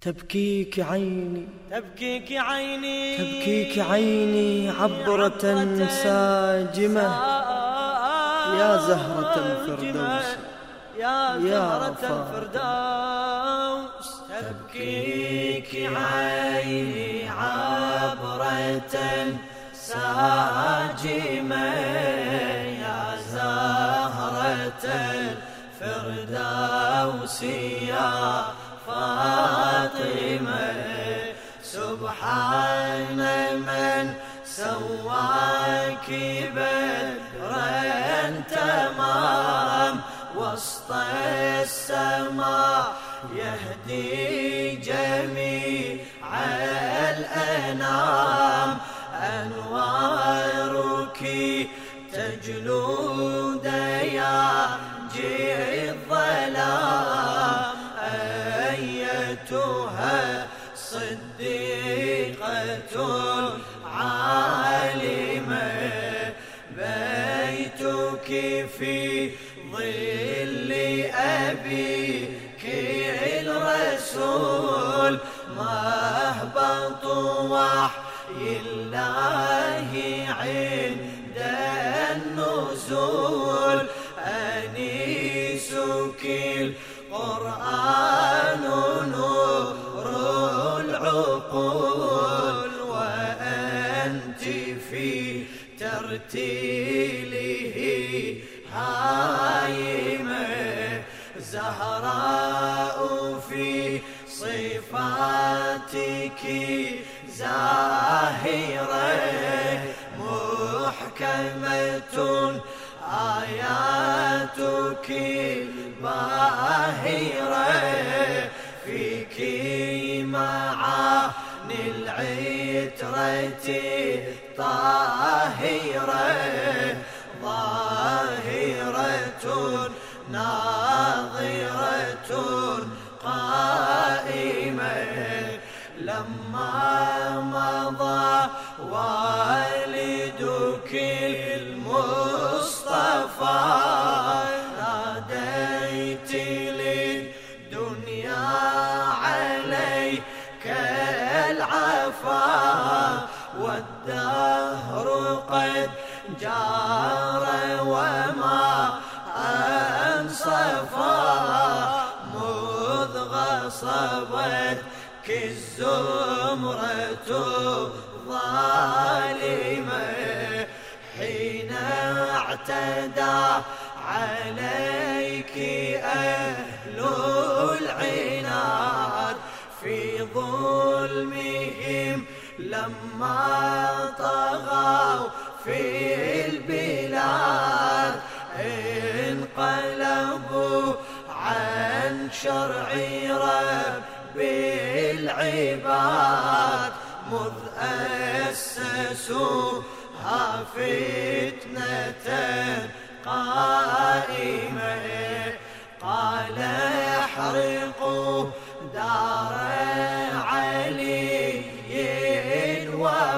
تبكيك عيني. تبكيك عيني. تبكيك عيني عبرة ساجمة. يا زهرة الفردوس. يا زهرة الفردوس. تبكيك عيني عبرة ساجمة. يا زهرة الفردوس. يا فاطمة سبحان من سواك بدرا تمام وسط السماء يهدي صديقة عالمة بيتك في ظل أبيك الرسول مهبط وحي الله عند النزول. أنيسك القرآن زهراء في صفاتك زاهرة محكمة آياتك باهرة فيك معاني العترة طاهرة ظاهرة ناظرة ناديت للدنيا عليك العفا والدهر قد جار وما أنصفا مذ غصبت الزمرة ظالمة حين اعتدى عليك أهل العناد في ظلمهم لما طغوا في البلاد. انقلبوا عن شرع رب العباد. مذ أسسوها فتنة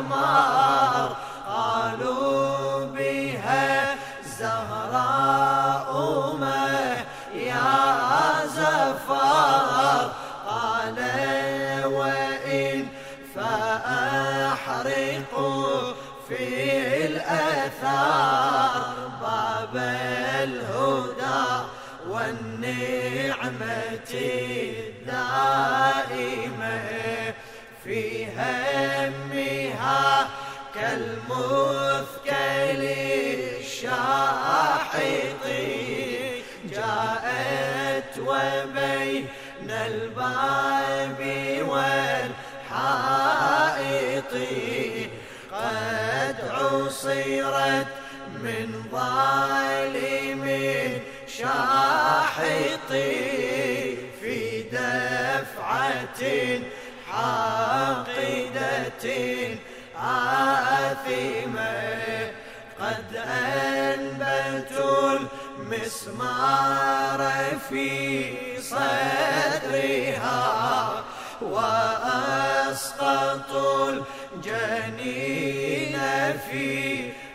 ومار قالوا بها زهراء ما يا زفار. قال وإن فأحرقوا في الأثار باب الهدى والنعمة الدائمة. في همها كالمثكل الشاحط. جاءت وبين الباب والحائط. قد عصرت من ظالم شاحط في دفعة حاقدة آثمة قد أنبتوا المسمار في صدرها وأسقطوا الجنين في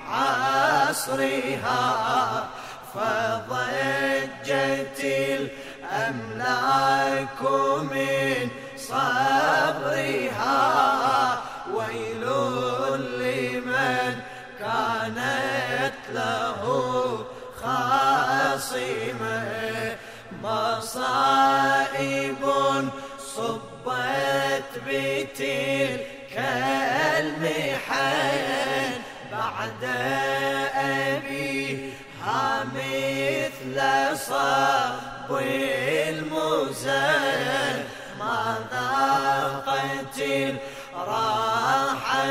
عصرها. فضجت الأملاك من صبرها ويل لمن كانت له خاصمة. مصائب صبت بتلك المحن بعد أبيها مثل صار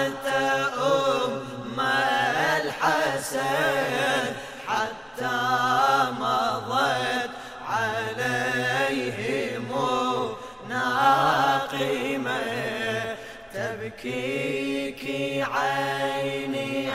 أم الحسن حتى مضت عليهم ناقمة تبكيك عيني عيني